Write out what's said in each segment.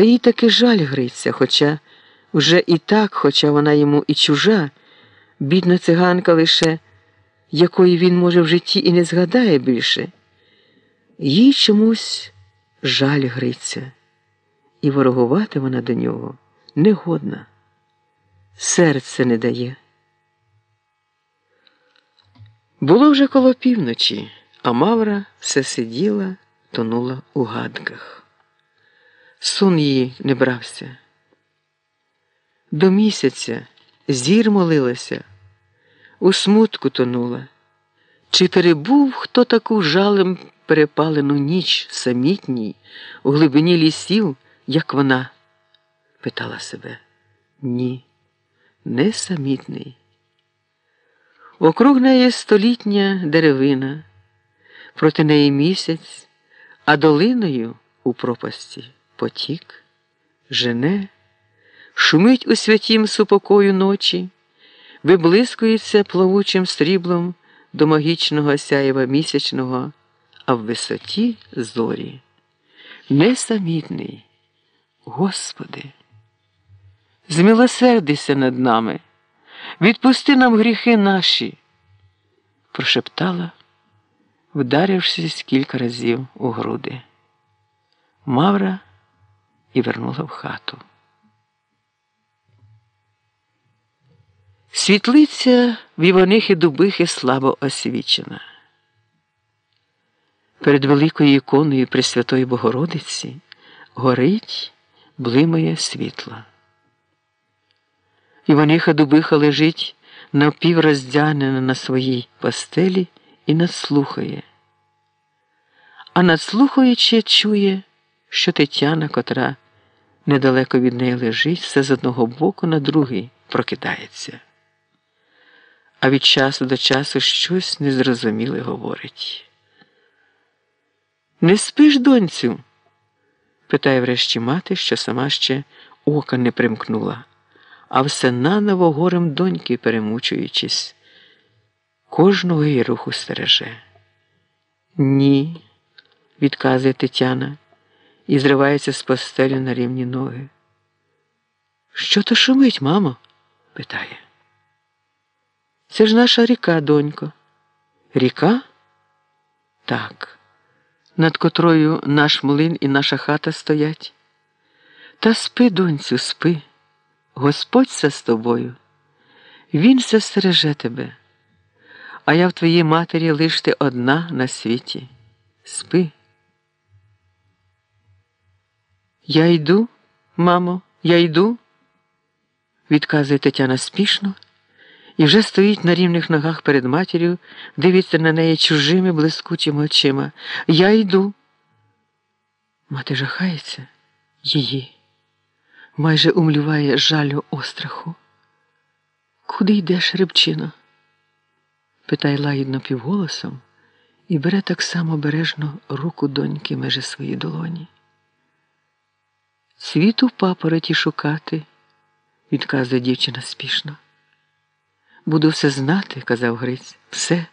Та їй таки жаль Гриця, хоча вже і так, хоча вона йому і чужа, бідна циганка лише, якої він, може, в житті і не згадає більше. Їй чомусь жаль Гриця, і ворогувати вона до нього негодна, серце не дає. Було вже коло півночі, а Мавра все сиділа, тонула у гадках. Сон її не брався. До місяця зір молилася, у смутку тонула. Чи перебув хто таку жалем перепалену ніч самітній у глибині лісів, як вона? питала себе. Ні, не самітний. Округ неї столітня деревина, проти неї місяць, а долиною у пропасті потік, жене, шумить у святім супокою ночі, виблискується плавучим сріблом до магічного сяєва місячного, а в висоті зорі. Несамітний, Господи, змилосердися над нами, відпусти нам гріхи наші, прошептала, вдарившись кілька разів у груди. Мавра і вернула в хату. Світлиця в Іванихи Дубихи слабо освічена. Перед великою іконою Пресвятої Богородиці горить, блимає світло. Іваниха Дубиха лежить напівроздягнена на своїй постелі і надслухає. А надслухаючи, чує, що Тетяна, котра недалеко від неї лежить, все з одного боку на другий прокидається. А від часу до часу щось незрозуміле говорить. Не спиш, доньцю? питає врешті мати, що сама ще ока не примкнула, а все наново горем доньки перемучуючись, кожного її руху стереже. Ні, відказує Тетяна і зривається з постелі на рівні ноги. Що то шумить, мамо? питає. Це ж наша ріка, донько. Ріка? Так, над котрою наш млин і наша хата стоять. Та спи, доньцю, спи, Господь все з тобою. Він все стереже тебе, а я в твоїй матері лиш ти одна на світі. Спи. Я йду, мамо, я йду, відказує Тетяна спішно і вже стоїть на рівних ногах перед матір'ю, дивиться на неї чужими блискучими очима. Я йду. Мати жахається її, майже умлюває жалю остраху. Куди йдеш, рибчино? питає лагідно півголосом і бере так само бережно руку доньки межі свої долоні. Світу папороті шукати, відказує дівчина спішно. Буду все знати, казав Гриць. Все.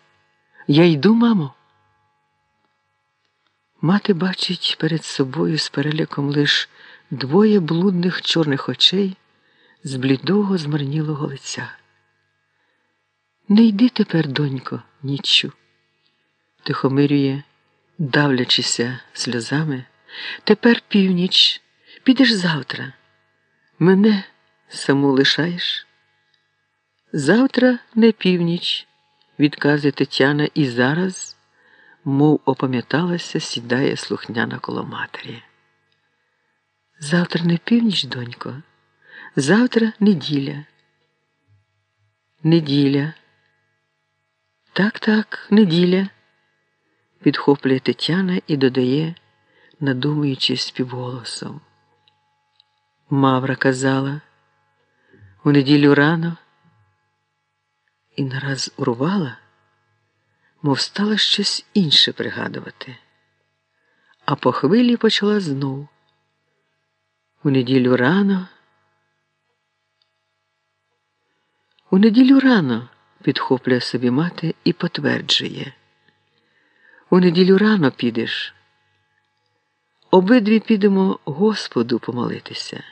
Я йду, мамо. Мати бачить перед собою з переляком лиш двоє блудних чорних очей з блідого змарнілого лиця. Не йди тепер, донько, ніччю, тихомирює, давлячися сльозами. Тепер північ, підеш завтра. Мене саму лишаєш. Завтра не північ, відказує Тетяна і зараз, мов опам'яталася, сідає слухняна коло матері. Завтра не північ, донько, завтра неділя. Неділя. Так, так, неділя, підхоплює Тетяна і додає, надумуючи співголосом. Мавра казала, у неділю рано і нараз урвала, мов стала щось інше пригадувати, а по хвилі почала знов. У неділю рано. У неділю рано підхоплює собі мати і потверджує. У неділю рано підеш. Обидві підемо Господу помолитися.